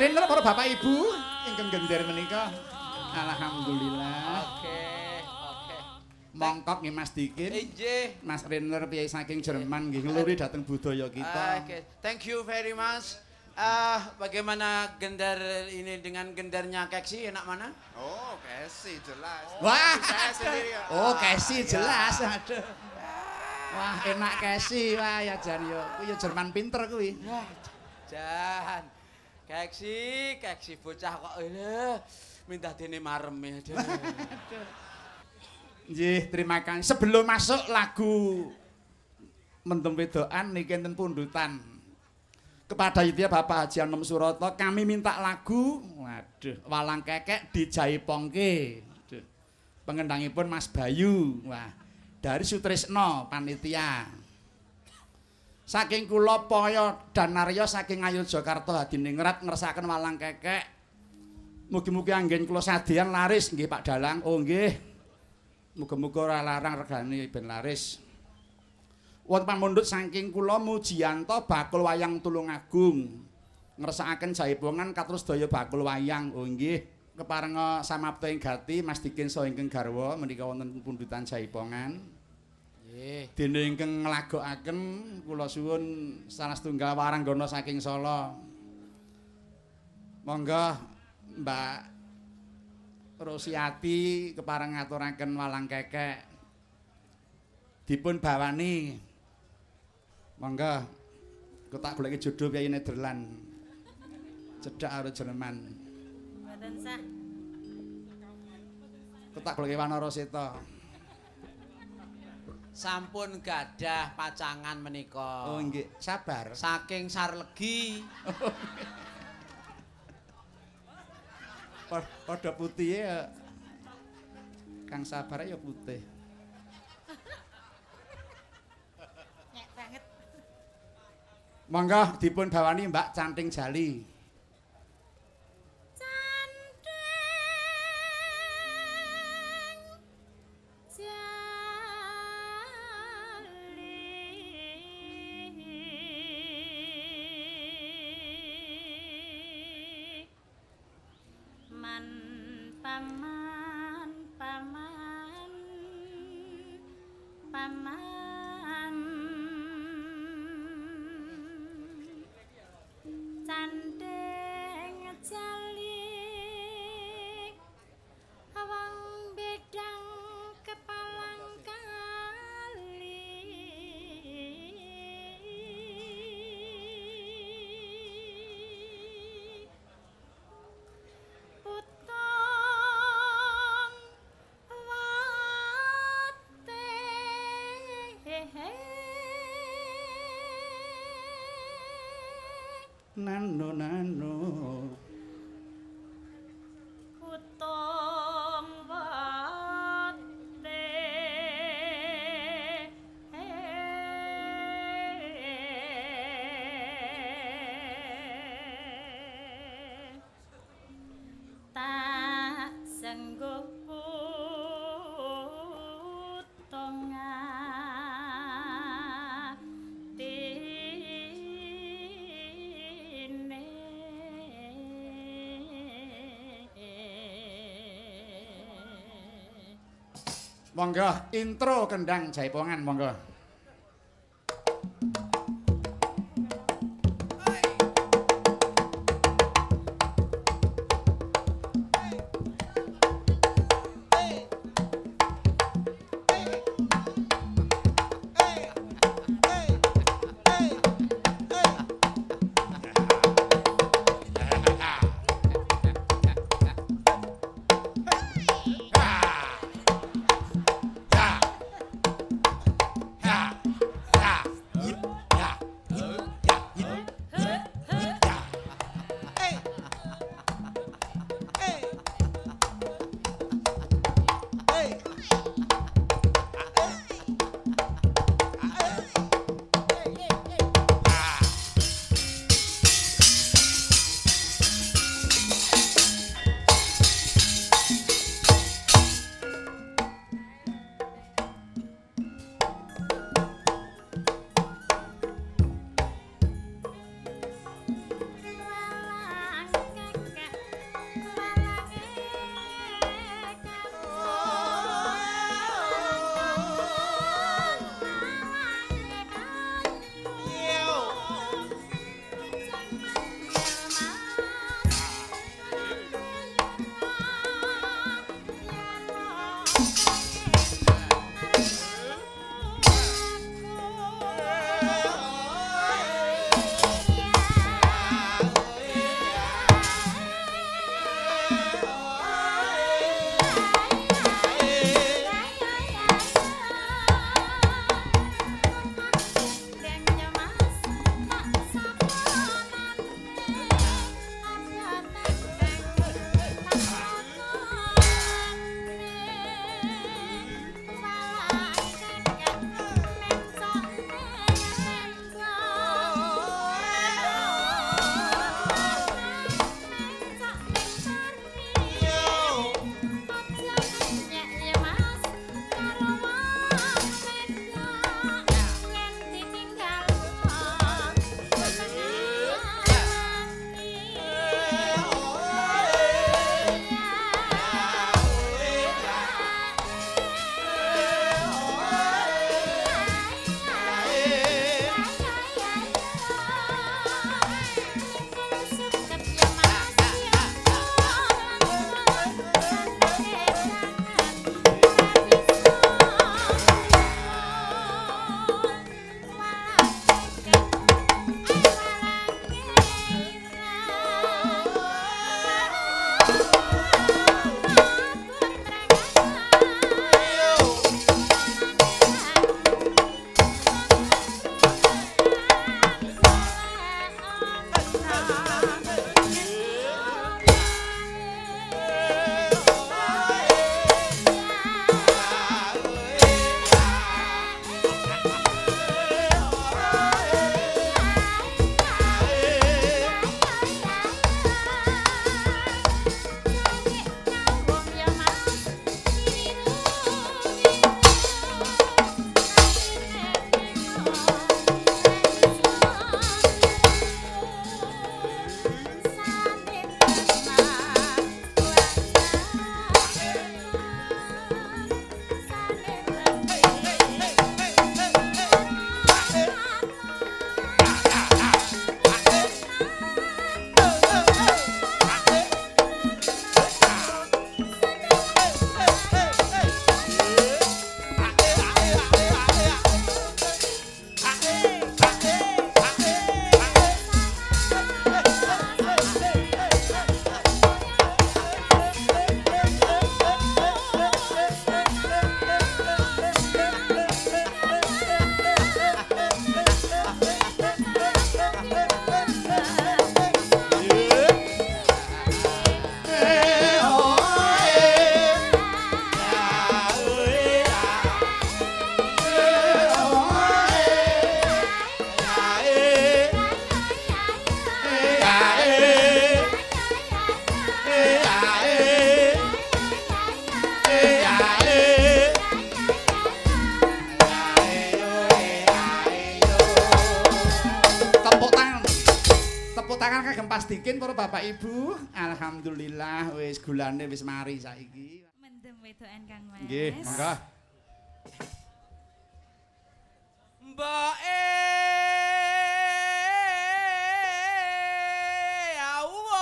Riner para Bapak Ibu ingkang gender menika. Alhamdulillah. Oke, oke. Mongkok nggih Mas Dikir. Injih. Mas Riner piyai saking Jerman nggih ngeluri dhateng budaya kita. Oke, thank you very much. Ah, bagaimana gendar ini dengan gendarnya Keksi enak mana? Oh, Kesi jelas. Wah. Saya sendiri. Oh, Kesi jelas. Aduh. Wah, enak Kesi. Wah, ya jan yo. Kuwi yo Jerman pinter kuwi. Jan. Keksi, Keksi bocah kok ini minta dene marem ya. Aduh. Nggih, terima kasih. Sebelum masuk lagu Mendem Wedokan niki enten pundutan. Kepada itu ya Bapak Haji Anom Suroto, kami minta lagu, waduh, walang kekek di Jaipongke. Waduh. Pengendangipun Mas Bayu. Wah, dari Sutrisno panitia. Saking kula Poyo dan Naryo saking Ayu Jakarta Hadiningrat ngersakaken walang kekek. Mugi-mugi anggen kula sadian laris nggih Pak Dalang. Oh nggih. Muga-muga ora larang regane ben laris. Wonten pamundhut saking kula Mujiyanto bakul wayang Tulungagung. Ngersakaken jaipongan katerus daya bakul wayang. Oh nggih, keparenga samapta ing gati Mas Dikin saha ingkang garwa menika wonten pundutan jaipongan. Dene ingkang nglagokaken kula suwun salah setunggal waranggana saking Solo. Monggo Mbak Rosiati kepareng ngaturaken walang kekek. Dipun bawani Monggo ketak goleki jodoh piye Nederland. Cedhak karo Jerman. Mboten sah. Ketak goleki Wanara Seta. Sampun gadah pacangan menika. Oh nggih, sabar. Saking Sarlegi. Pa- Padha putih ya. Kang sabar ya putih. Nyek banget. Monggo dipun bawani Mbak Canting Jali. Nano nano. Monggo intro kendang jaipongan monggo. Saiki. Mendem wedokan Kang Mas. Nggih, monggo. Mbak e au wo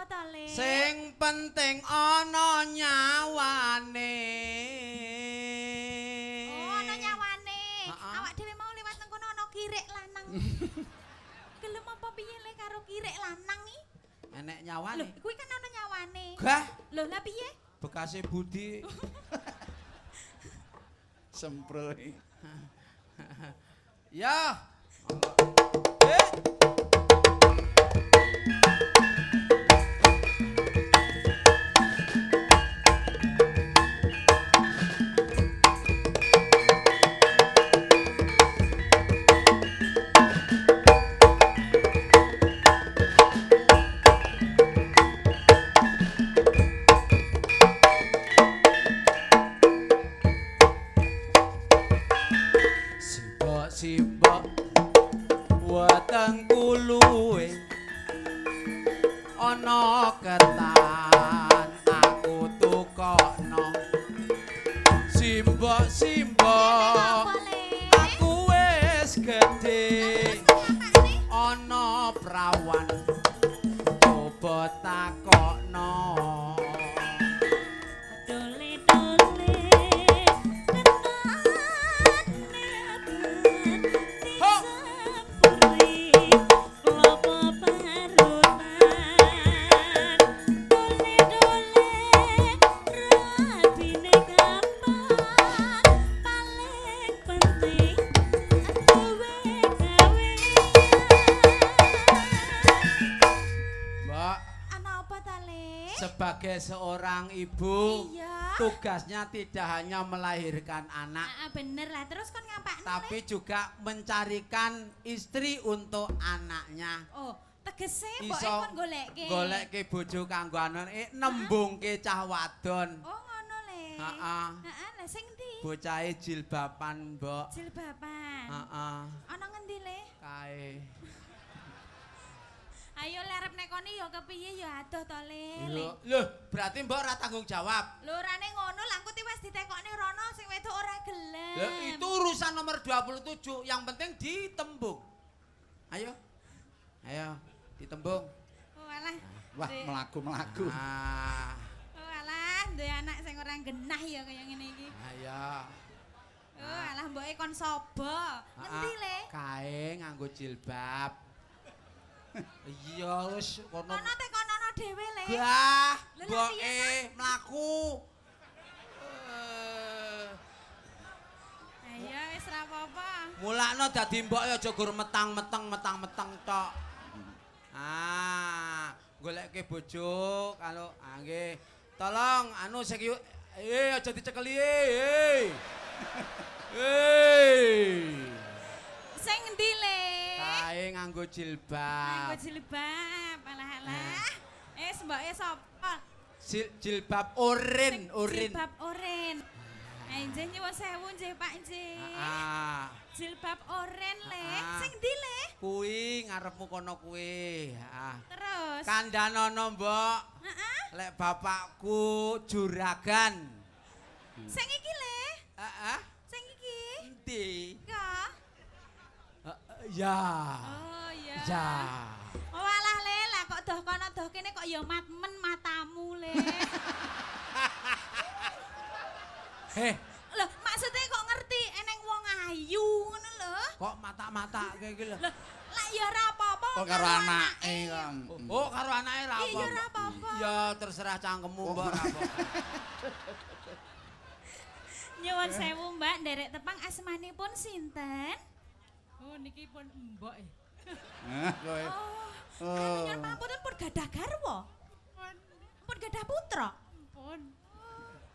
Sapa to, Le? Sing penting ana nyawane Oh, ana nyawane. Awak dhewe mau liwat nang kono ana kirek lanang. Gelem apa piye le karo kirek lanang iki? Enek Lho, nyawane kuwi kan ana nyawane. Gah Lho, lah piye? bekase budi Semprul. Ya. Eh. Seorang ibu Iya. tugasnya tidak hanya melahirkan anak Ah, bener lah. Terus kon ngapakne? tapi juga mencarikan istri untuk anaknya Oh, tegese Iso mboke kon goleke. goleke bojo kanggo anak eh, nembungke cah wadon Oh, ngono le. Heeh. Heeh, lah sing ndi? bocahe jilbaban mbok Jilbaban. heeh Ana ngendi le? kae Ayo le arep nekoni ya kepiye ya adoh to le. Le. Lho, lho, berarti mbok ora tanggung jawab Lurane ngono lah engko wis ditekokne rono sing wedok ora gelem. Lah itu urusan nomor 27, yang penting ditembung. Ayo. Ayo, ditembung. Oh alah. Wah, melaku-melaku. Ah, Oh alah, duwe anak sing ora genah ya kaya ngene iki. ayo. Oh alah mboke kon saba. Ngendi le? Ah, Kae nganggo jilbab. Iya wis kono. Kono tekonono dhewe le. Gah, mboke piye, mlaku. Eh, Ayo wis ra apa-apa. Mulakno dadi mbok ya aja gur metang-meteng metang-meteng tok. Ah, goleke bojo kalau ah nggih. Tolong anu sing yu- eh aja dicekeli eh. Eh. Sing endi le? Kae nganggo Nganggo jilbab. jilbab. Alah alah. Eh mboke sapa? Jil- jilbab oren, oren. Jilbab oren. Eh nggih nyuwun sewu nggih Pak nggih. Ah, Jilbab oren le. Ah. Sing ndi le? kuwi ngarepmu kono kuwi. Ah. Terus. Kandhanono, Mbok. Heeh. Lek bapakku juragan. Sing iki le. Heeh. Sing iki. Endi? Ka. Eh, eh, Ya. Oh iya. Ya. Oh alah le, lah kok doh kono doh kene kok ya matmen matamu le. Heh, Loh, maksudnya kok ngerti eneng wong ayu ngono lho. kok mata-mata kayak gitu. Loh, lah ya ora apa-apa. Oh karo anake kan. Oh, karo anake ra Iya, apa. ora apa-apa. Ya terserah cangkemmu, Mbok, ra apa. Nyuwun sewu Mbak, nderek tepang asmanipun sinten? Oh niki pun mbok eh. Hah, kowe. Oh, anu nyuwun pangapunten pun gadah garwa. Pun Pun gadah putra. pun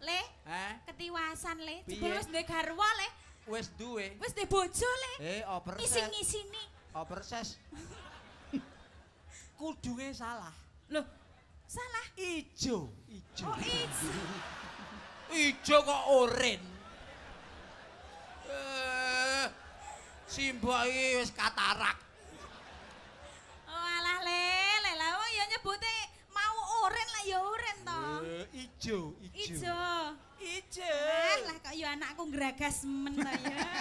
Le, Eh, Ketiwasan le, jebul wis duwe garwa le, wis duwe. wis duwe bojo le. Eh, operses. Ngisi-ngisini. Operses. Kudunge salah. Loh, salah. Ijo, ijo. Oh, ijo. Ijo kok oren. Eh, Simba iki wis katarak. Oh alah le, le lah wong ya nyebute mau oren lah ya oren to. Eh, ijo, ijo. Ijo. Ijo. Alah kok ya anakku ngragas men to ya.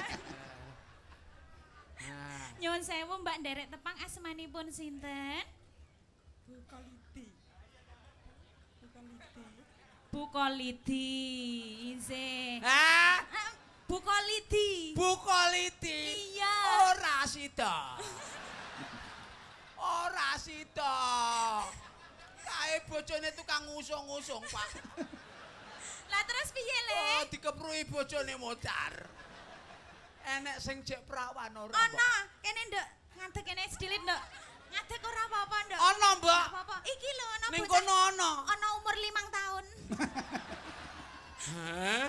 Nah, Nyuwun sewu Mbak nderek tepang asmanipun sinten? Bu Kolidi. Ah, Ah, Bu Kolidi. Bu Koliti. Iya. Ora sida. Ora sida. Kae bojone tukang ngusung-ngusung, Pak. Lah terus piye le? Oh, dikeprui bojone mocar. Enek sing jek prawan ora. Ana, kene nduk. Ngadeg kene sedilit nduk. Ngadeg ora apa-apa nduk. Ana, Mbak. Apa-apa. Iki lho ana Ning bocah- kono ana. Ana umur limang tahun. Hah?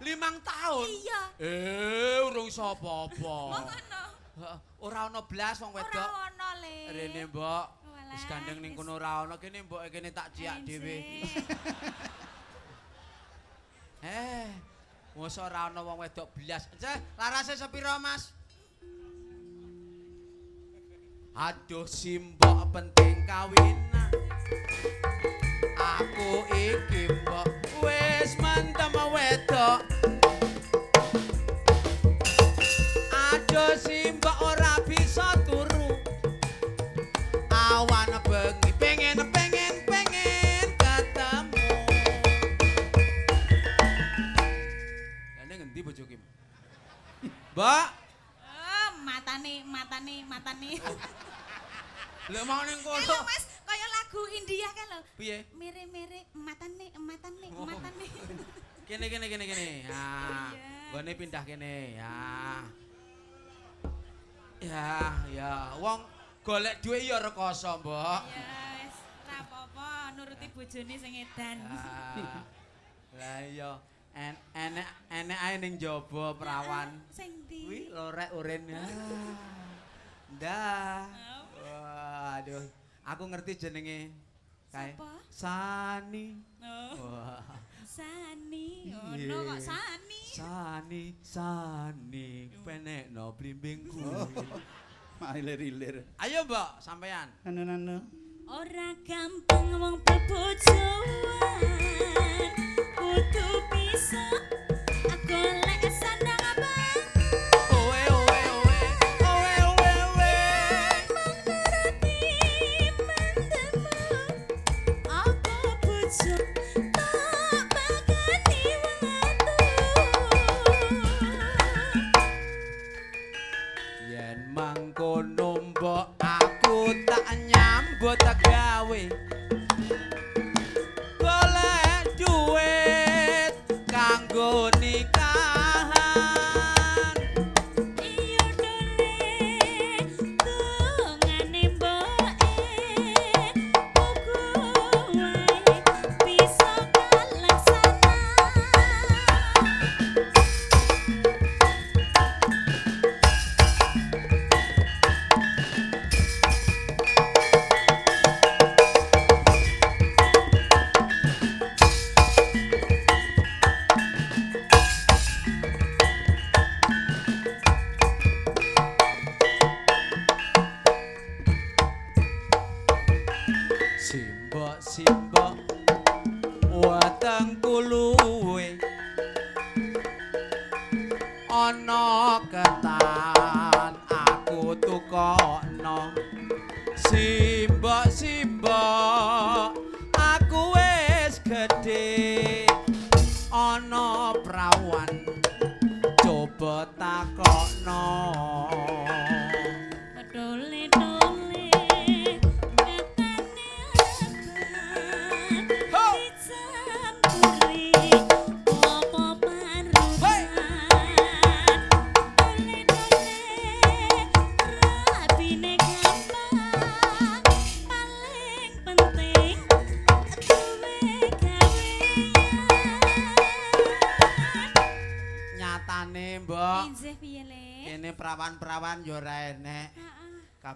Limang tahun? Iya. Eh, urung ngono. Heeh, Ora ana blas wong Ora wedok. ono le. Rene, Mbok. Wis gandeng ning kono ora ana kene mbok kene tak jiak dhewe. Eh, mosok ora ana wong wedok blas. Ceh, larase sepira, Mas? Aduh simbok penting kawinan. Aku iki mbok mendem wedok. Aduh simbok ora bisa turu. Awan bengi pengen pengen pengen ketemu. Ini ngendi bojoki? Mbak, Oh, matane, matane, matane. lek mau ning Eh kono. Lagu India kan lho. Piye? Mere-mere matane, matane, Oh. matane. Kene kene kene kene. Ya. Iya. Gone pindah kene. Ya. Ya, ya. Wong golek duit ya rekoso, Mbok. Ya wis, ora apa-apa, nuruti bojone sing edan. Ah. Lah iya. En enek enek ae ning jaba perawan. Sing Kuwi ndi? lorek urin. Ah. Ndah. Waduh, aku ngerti jenenge. Kae. Sapa? Sani. Oh, Wah. Sani. Oh, kok Sani. Sani, Sani, penekno blimbing Oh. Mailir-ilir. Ayo, Mbak, sampean. Anu-anu. Ora gampang wong bebojoan kudu bisa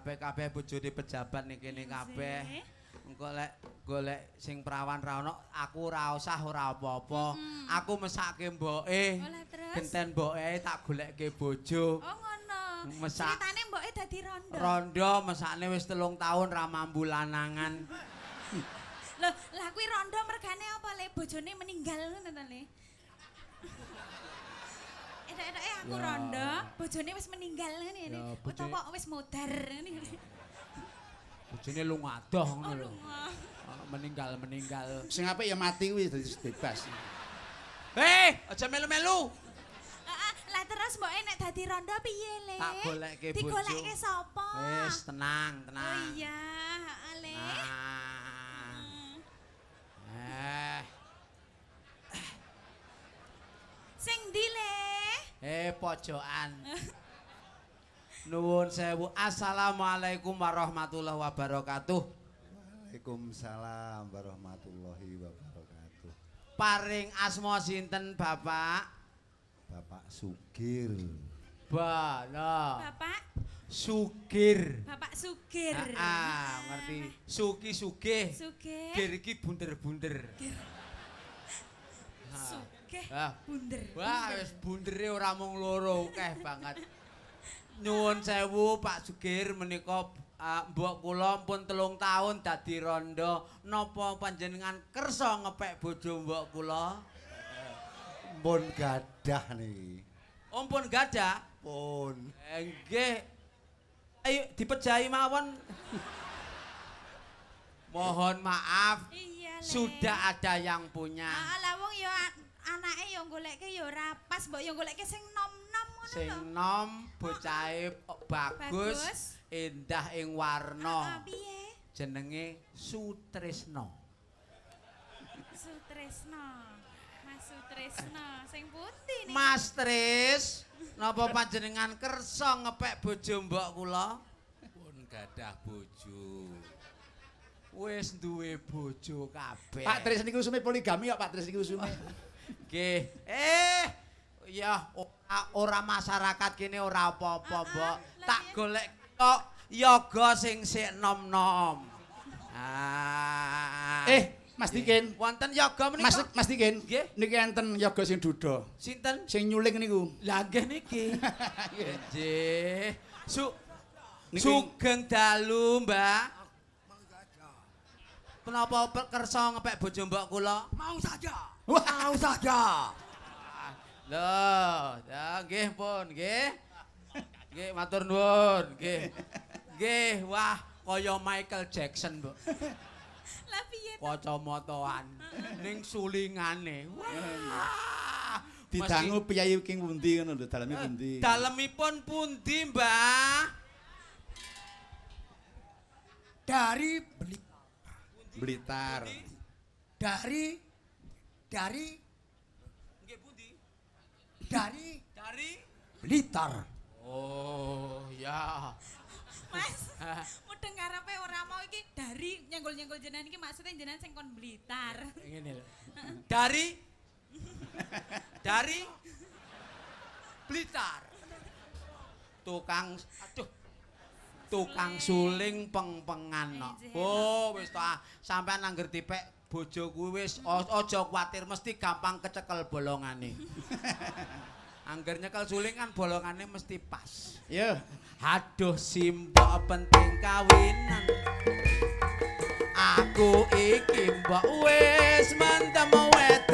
Heeh. Kabeh-kabeh bojone pejabat ning kene kabeh. Engko lek golek sing prawan ra ono, aku ora usah ora apa-apa. Mm-mm. Aku mesake mboke. Genten mboke tak golekke bojo. Oh ngono. Mesak. Ceritane mbok dadi rondo. Rondo mesakne wis telung tahun ra mambu lanangan. Loh, lah kuwi rondo mergane apa le bojone meninggal ngono to le? Edok-edoke aku Ya. rondo, bojone wis meninggal ngene Ya, bojone- Utawa wis modar ngene. Bojone lungadoh Oh ngono lho. lunga. Oh, Meninggal-meninggal. Sing apik ya mati kuwi dadi bebas. Hei, aja melu-melu. Heeh, lah terus mboke nek dadi rondo piye le? Tak golekke bojo. Digolekke sapa? Wis tenang, Oh tenang. iya, heeh le. Nah. Hmm. Eh, Sing ndi le? eh pojokan. Nuwun sewu. Assalamualaikum warahmatullahi wabarakatuh. Waalaikumsalam warahmatullahi wabarakatuh. Paring asma sinten, Bapak? Bapak Sugir. Bala. Bapak, Sugir. Bapak Sugir. Ah, ngerti. Suki sugih. Sugih. Gir iki bunder-bunder. Sugih. Ah. Bunder. Wah, wis bundere ora mung loro, akeh banget. Nyuwun sewu Pak Sugir menika ah, mbok kula pun telung tahun dadi rondo. Napa panjenengan kersa ngepek bojo mbok kula? Pun gadah niki. Ampun gadah. Pun. Eh, Nggih. Ayo dipejahi mawon. Mohon maaf, Iya le. sudah ada yang punya. Ah, lah wong ya anake ya goleke ya ora pas, mbok ya goleke sing nom-nom ngono Sing nom bocahe bagus, Bagus. indah ing warna. piye? Jenenge Sutrisno. Sutresno. Mas Sutresno, sing pundi nih? Mas Tris, napa panjenengan kersa ngepek bojo mbok kula? pun gadah bojo. Wis duwe bojo kabeh. Pak Tris niku usume poligami kok Pak Tris niku usume. Nggih. Eh, ya ora, ora masyarakat kene ora apa-apa, Ah, ah, Mbok. Tak golek kok yoga sing sik nom-nom. Ah. Eh, Mas Dikin. wonten yoga menika? Mas Mas Dikin. Nggih. Niki enten yoga sing duda. Sinten? Sing nyuling niku. Lah nggih niki. Nggih. Su Sugeng dalu, Mbak. Kenapa kersa ngepek bojo mbok kula? Mau saja. Wah. Saja. Loh, ya nggih pun, nggih. Nggih, matur nuwun, nggih. Nggih, wah kaya Michael Jackson, Mbok. Lah piye? to? Kacamataan ning sulingane. Wah. Didangu piyayi king pundi ngono lho, daleme Meski- pundi. Eh, Dalemipun pundi, Mbah? Dari beli Blitar. dari dari Nggih pundi? dari Dari Blitar. Oh, ya. Mas, mudeng karepe ora mau iki dari nyenggol-nyenggol jenengan iki maksudnya jenengan sing kon Blitar. Ngene lho. Dari dari Blitar. Tukang aduh. Tukang suling peng-pengan no. Ejen. Oh, wis to ah. sampean angger dipek bojo kuwi wis aja kuwatir mesti gampang kecekel bolongane. angger nyekel suling kan bolongane mesti pas. Yo. Aduh simbok penting kawinan Aku iki mbok wis mentem wet